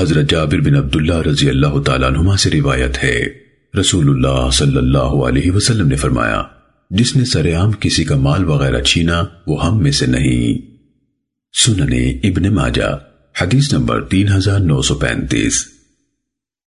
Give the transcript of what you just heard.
حضرت جابر بن عبداللہ رضی اللہ تعالیٰ عنہما سے روایت ہے۔ رسول اللہ صلی اللہ علیہ وسلم نے فرمایا، جس نے سر عام کسی کا مال وغیرہ چھینا، وہ ہم میں سے نہیں۔ سننے ابن ماجہ، حدیث نمبر تین ہزار نو سو پینتیس۔